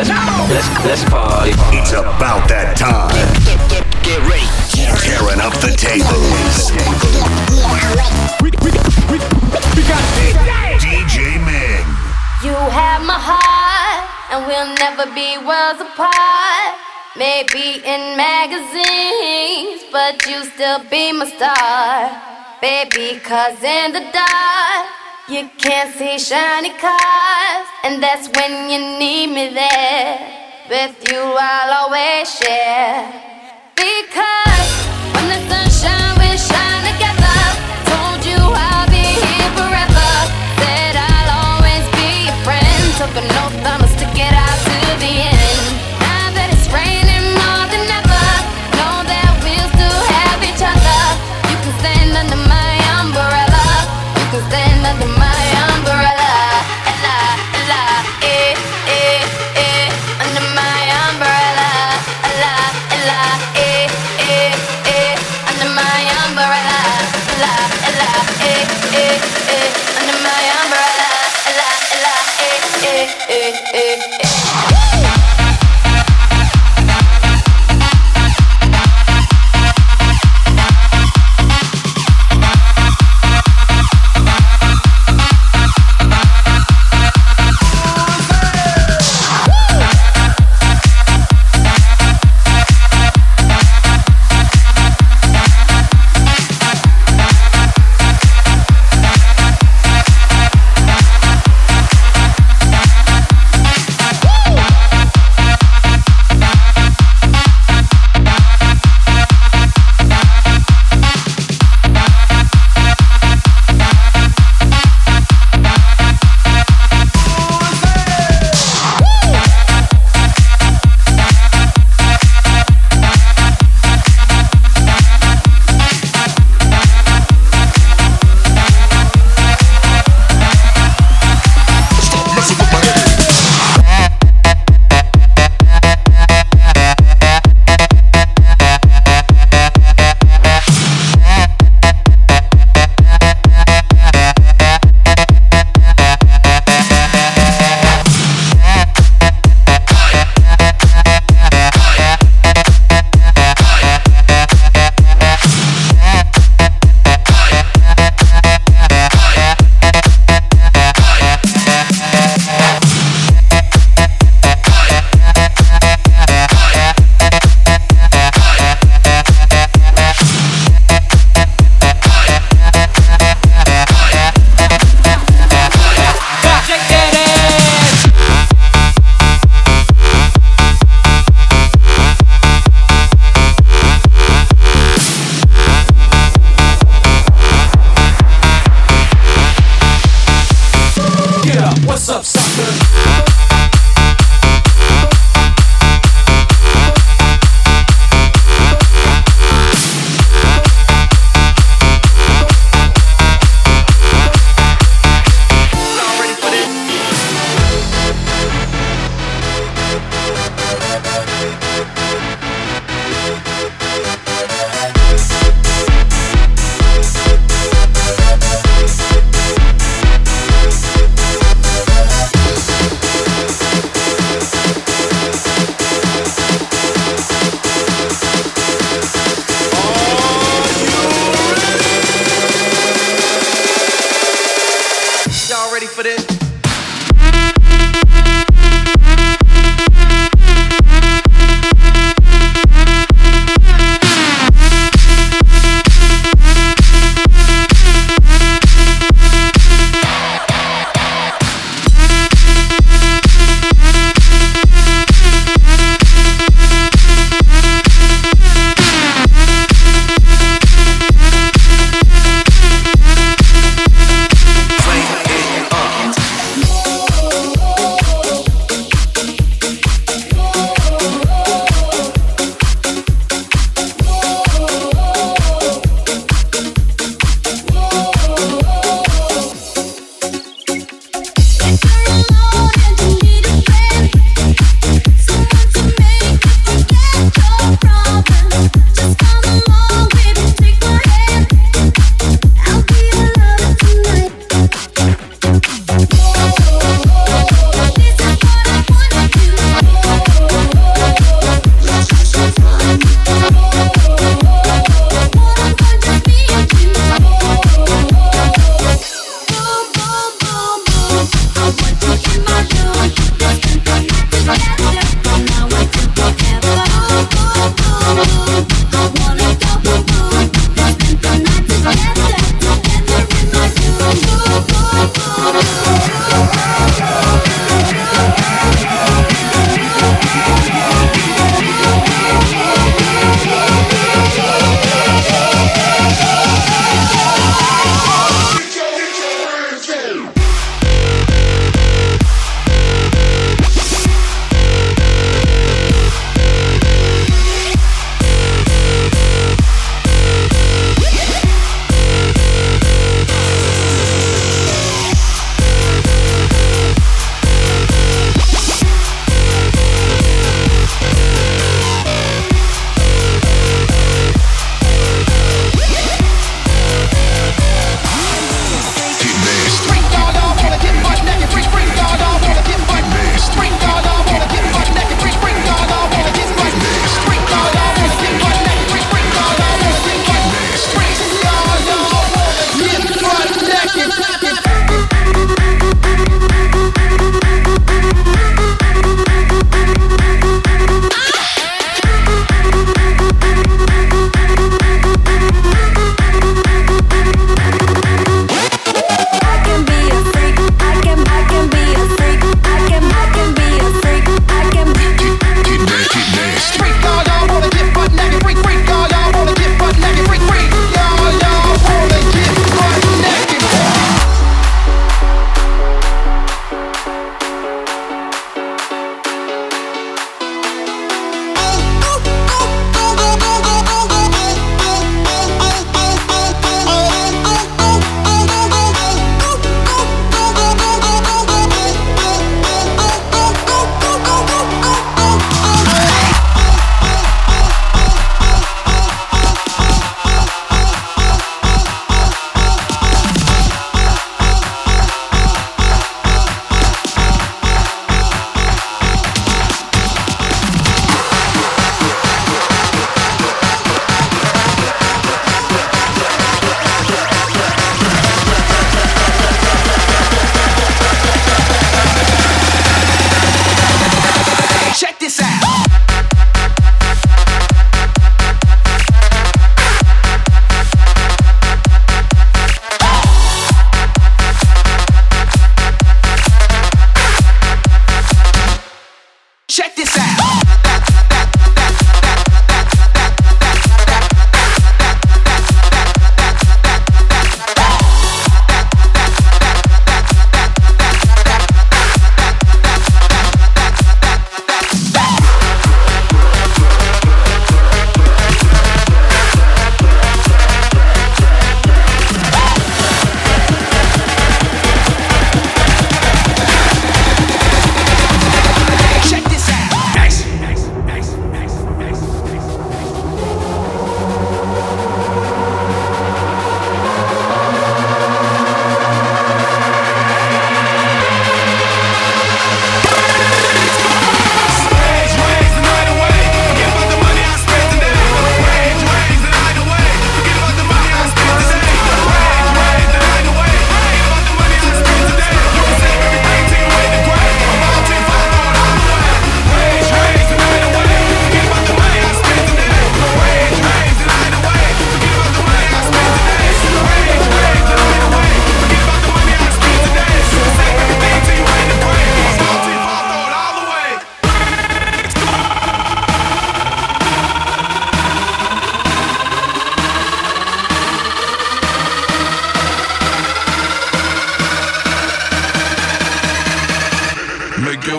let's let's let's party. It's about that time. Get get get ready. Tearing up the tables. DJ Ming. You have my heart, and we'll never be worlds apart. Maybe in magazines, but you still be my star. Baby, cause in the dark, you can't see shiny cars. And that's when you need me there. With you, I'll always share. Because when the sunshine, we shine together.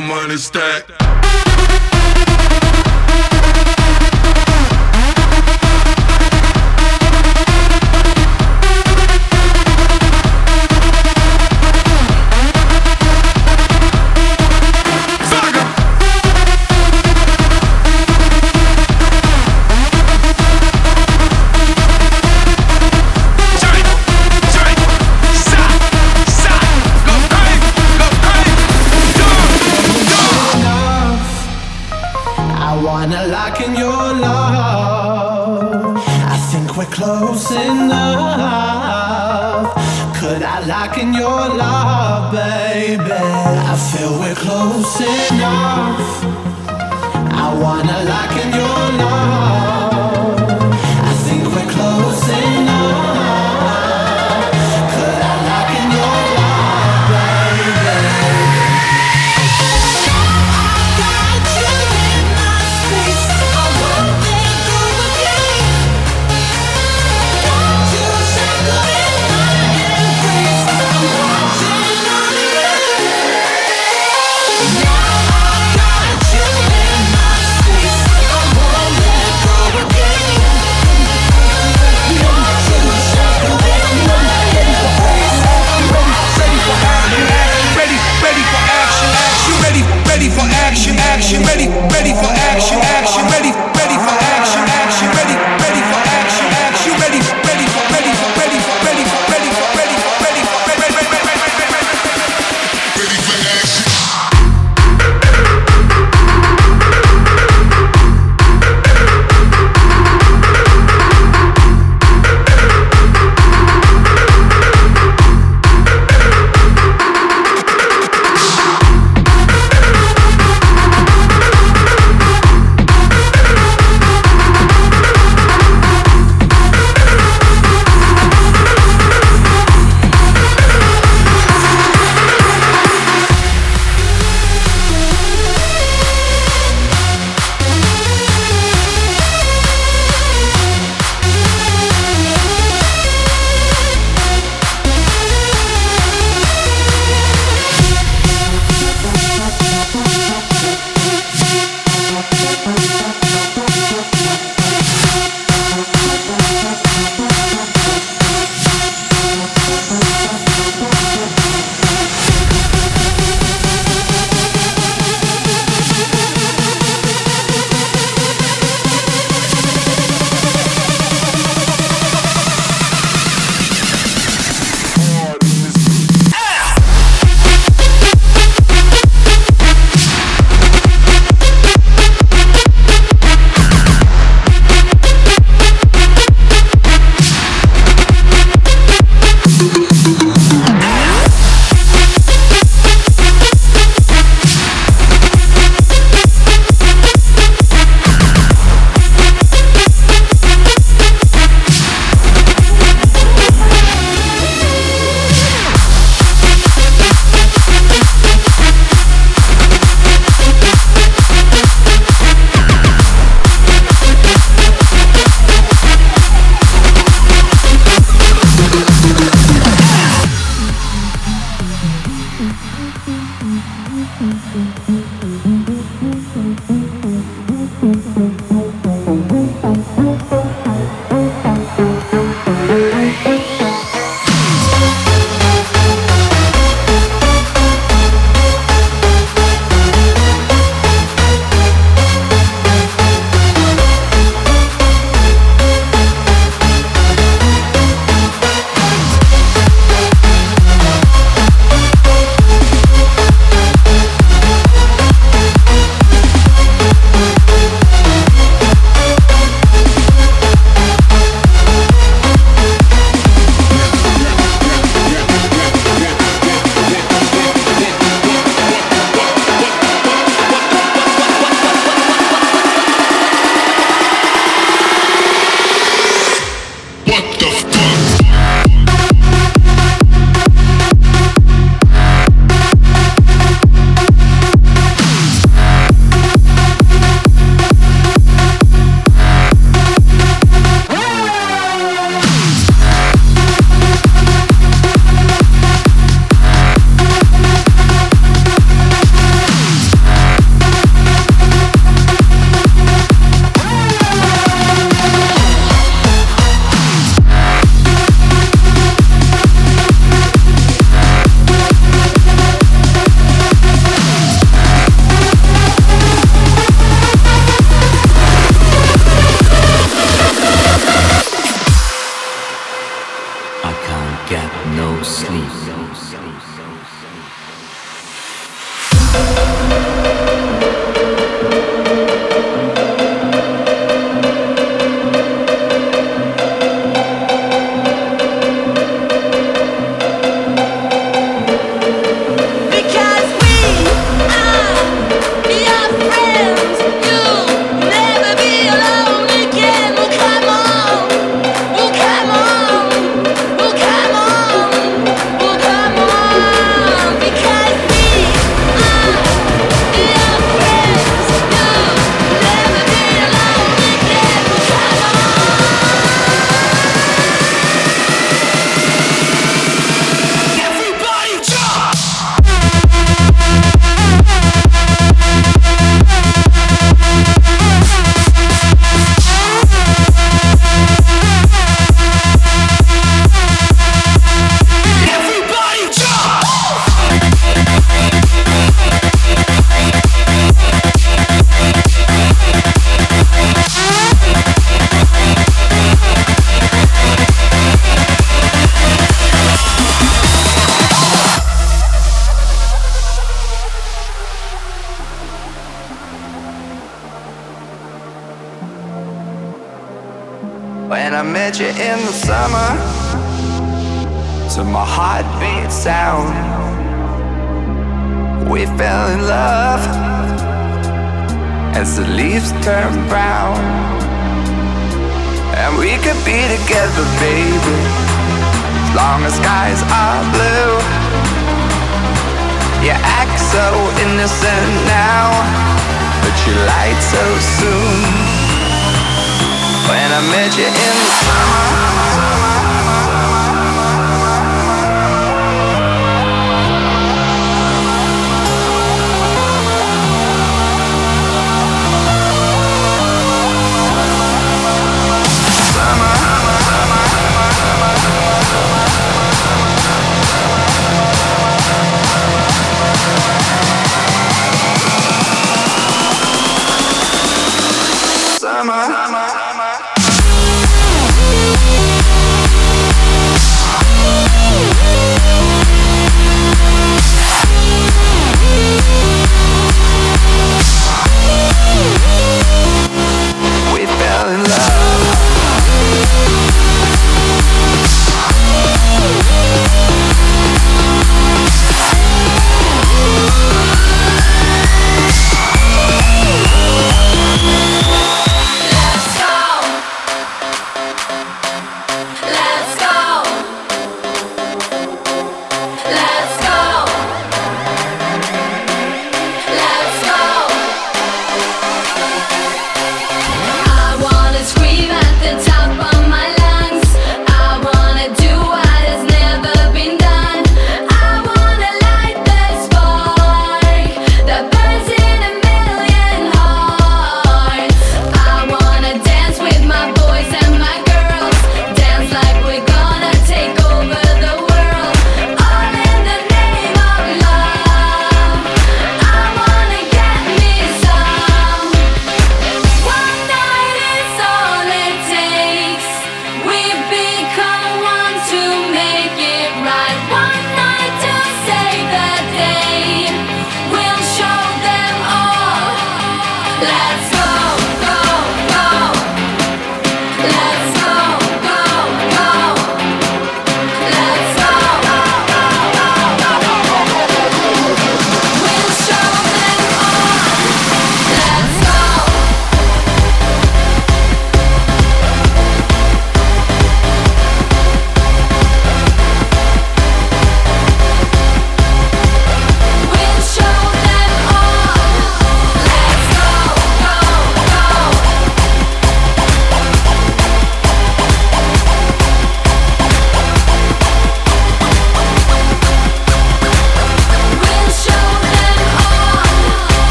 Money stack.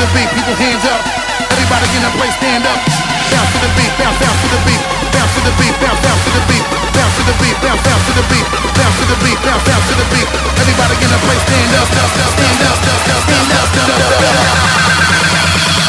the beat, people hands up. Everybody in the place stand up. Bounce to the beat, bounce, bounce to the beat, bounce to the beat, bounce, bounce to the beat, bounce to the beat, bounce, bounce to the beat, bounce to the beat, bounce, bounce to the beat. Everybody in the place stand up, stand up, stand up, stand up, stand up, stand up.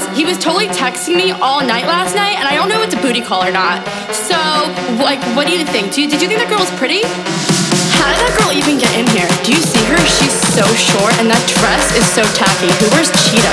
was he was totally texting me all night last night, and I don't know if it's a booty call or not. So, like, what do you think? Do you, did you think that girl was pretty? How did that girl even get in here? Do you see her? She's so short, and that dress is so tacky. Who wears cheetah?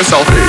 yourself.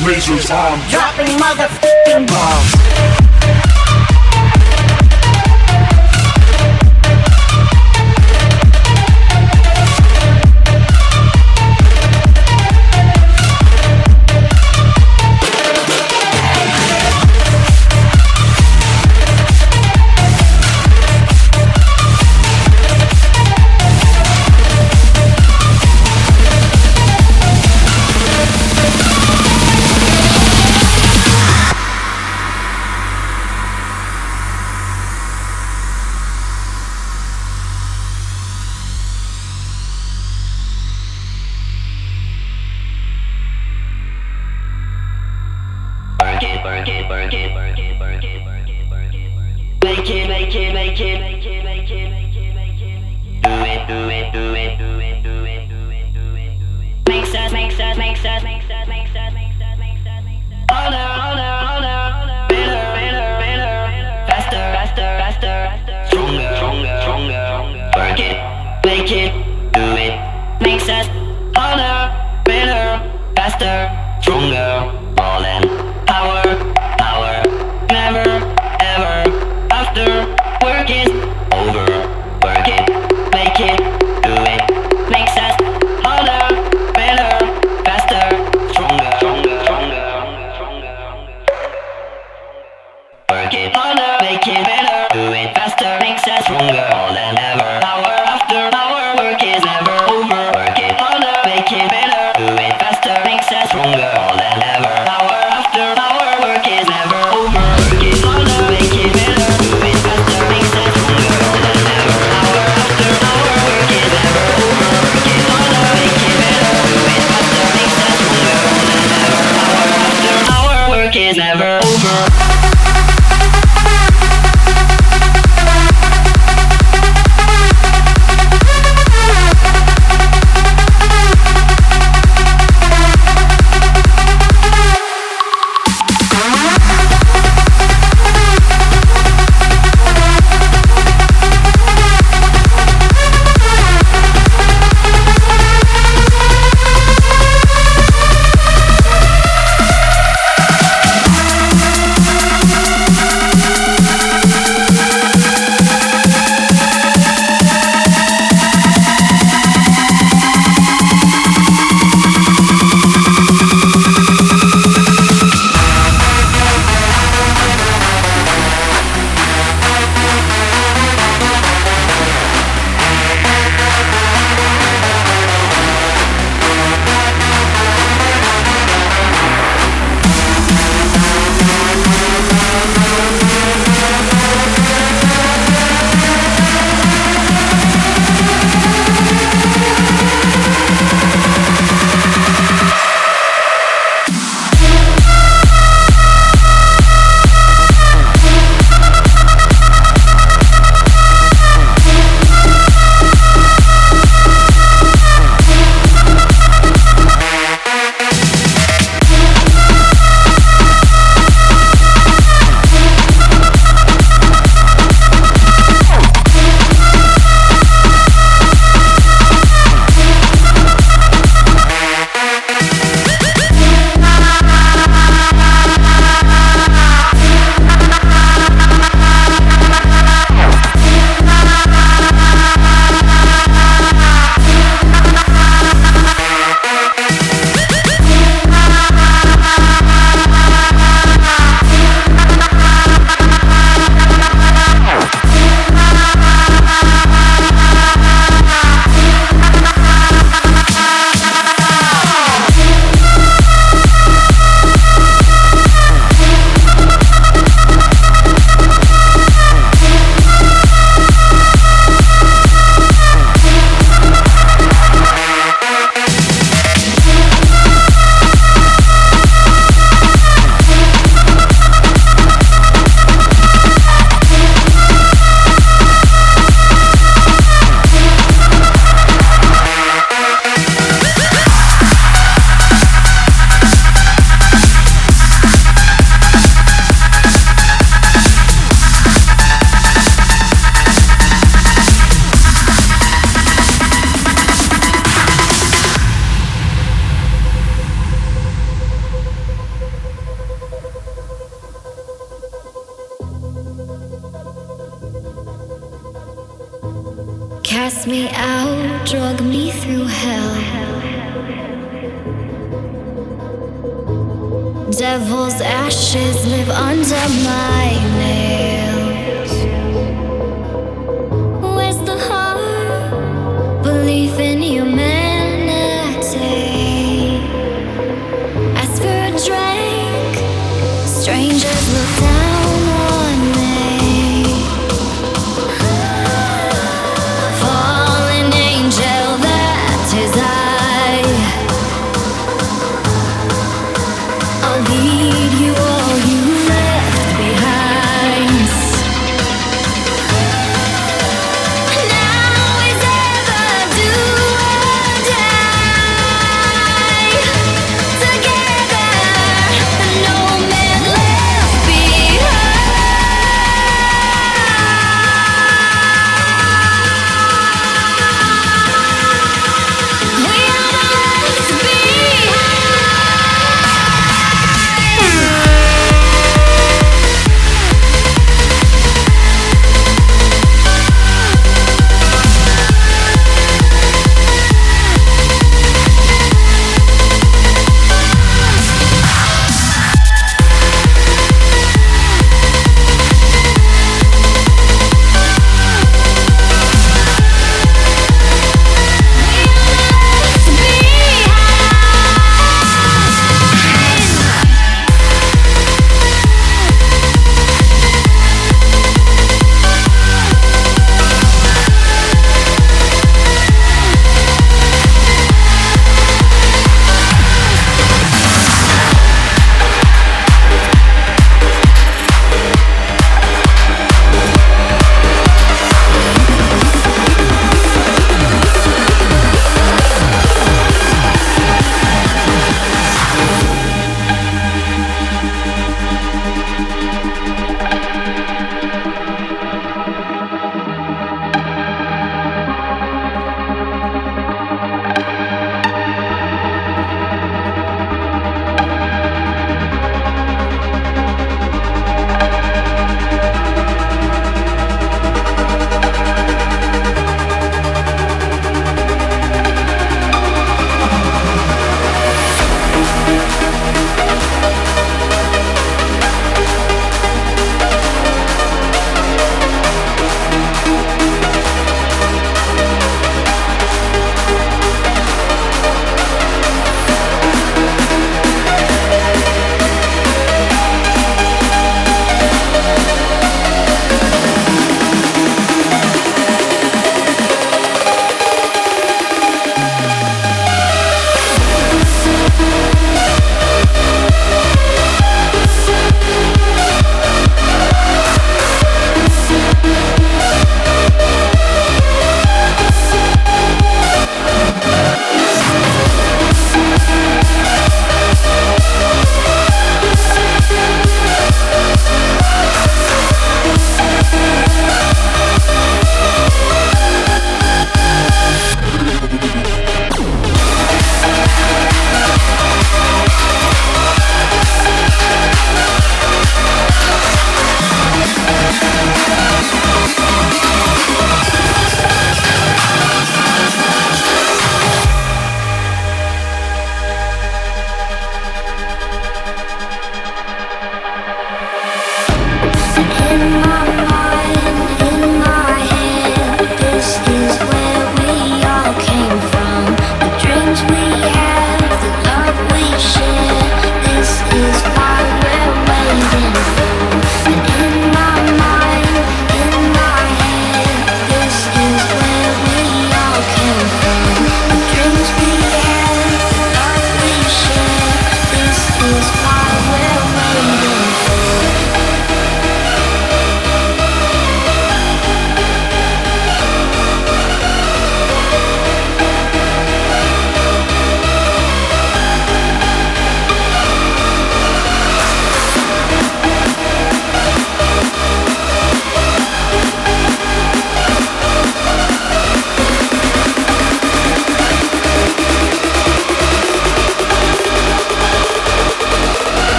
Detonations on. Dropping motherfucking bombs. Yeah. ever